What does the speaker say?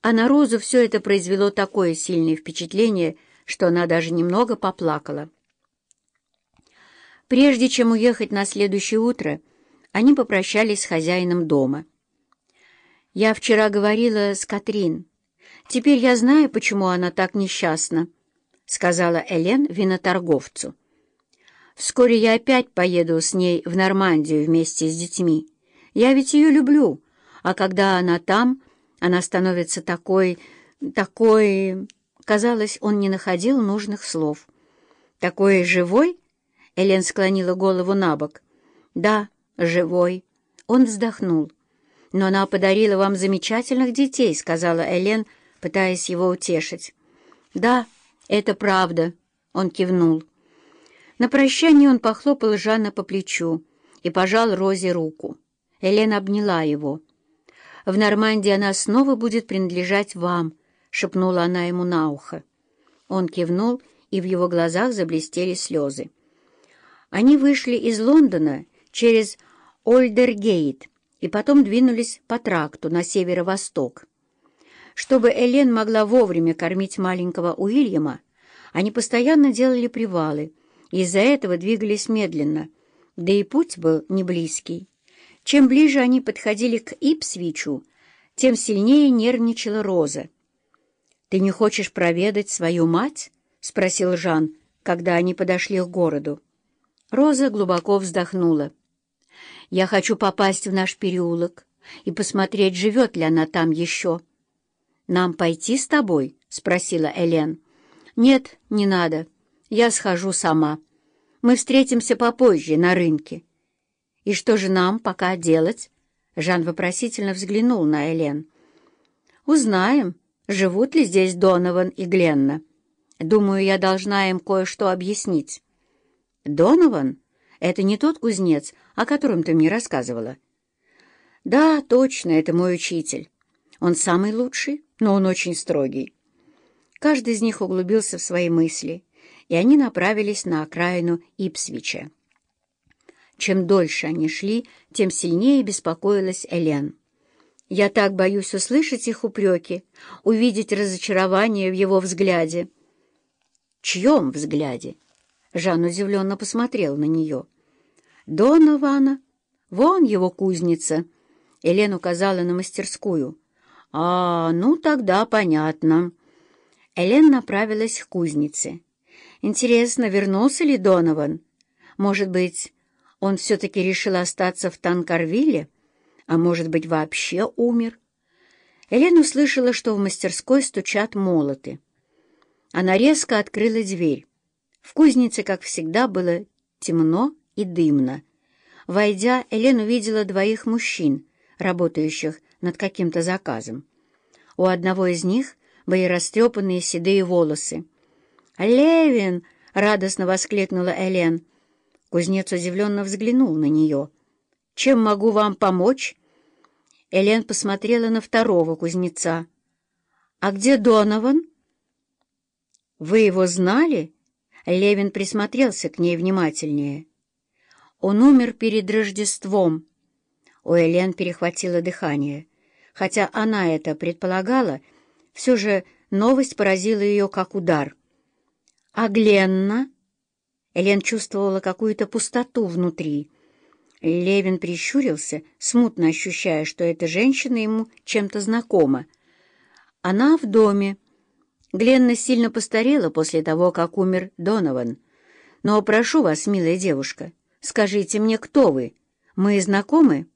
А на Розу все это произвело такое сильное впечатление, что она даже немного поплакала. Прежде чем уехать на следующее утро, они попрощались с хозяином дома. «Я вчера говорила с Катрин. Теперь я знаю, почему она так несчастна», — сказала Элен виноторговцу. «Вскоре я опять поеду с ней в Нормандию вместе с детьми. Я ведь ее люблю, а когда она там, она становится такой... такой...» Казалось, он не находил нужных слов. «Такой живой?» Элен склонила голову на бок. «Да, живой». Он вздохнул. «Но она подарила вам замечательных детей», — сказала Элен, пытаясь его утешить. «Да, это правда», — он кивнул. На прощание он похлопал Жанна по плечу и пожал Розе руку. Элен обняла его. «В Нормандии она снова будет принадлежать вам», — шепнула она ему на ухо. Он кивнул, и в его глазах заблестели слезы. Они вышли из Лондона через Ольдергейт и потом двинулись по тракту на северо-восток. Чтобы Элен могла вовремя кормить маленького Уильяма, они постоянно делали привалы, и из-за этого двигались медленно, да и путь был не близкий. Чем ближе они подходили к Ипсвичу, тем сильнее нервничала Роза. «Ты не хочешь проведать свою мать?» — спросил Жан, когда они подошли к городу. Роза глубоко вздохнула. «Я хочу попасть в наш переулок и посмотреть, живет ли она там еще». «Нам пойти с тобой?» — спросила Элен. «Нет, не надо. Я схожу сама. Мы встретимся попозже на рынке». «И что же нам пока делать?» Жан вопросительно взглянул на Элен. «Узнаем, живут ли здесь Донован и Гленна. Думаю, я должна им кое-что объяснить». «Донован? Это не тот кузнец, о котором ты мне рассказывала?» «Да, точно, это мой учитель. Он самый лучший, но он очень строгий». Каждый из них углубился в свои мысли, и они направились на окраину Ипсвича. Чем дольше они шли, тем сильнее беспокоилась Элен. «Я так боюсь услышать их упреки, увидеть разочарование в его взгляде». «Чьем взгляде?» Жан удивленно посмотрел на нее. «Донована! Вон его кузница!» Елена указала на мастерскую. «А, ну тогда понятно». Элен направилась к кузнице. «Интересно, вернулся ли Донован? Может быть, он все-таки решил остаться в Танкарвилле? А может быть, вообще умер?» Элен услышала, что в мастерской стучат молоты. Она резко открыла дверь. В кузнице, как всегда, было темно и дымно. Войдя, Элен увидела двоих мужчин, работающих над каким-то заказом. У одного из них были растрепанные седые волосы. «Левин!» — радостно воскликнула Элен. Кузнец удивленно взглянул на нее. «Чем могу вам помочь?» Элен посмотрела на второго кузнеца. «А где Донован?» «Вы его знали?» Левин присмотрелся к ней внимательнее. Он умер перед Рождеством. У Элен перехватило дыхание. Хотя она это предполагала, все же новость поразила ее как удар. «А Гленна?» Элен чувствовала какую-то пустоту внутри. Левин прищурился, смутно ощущая, что эта женщина ему чем-то знакома. «Она в доме», Гленна сильно постарела после того, как умер Донован. Но прошу вас, милая девушка, скажите мне, кто вы? Мы знакомы?»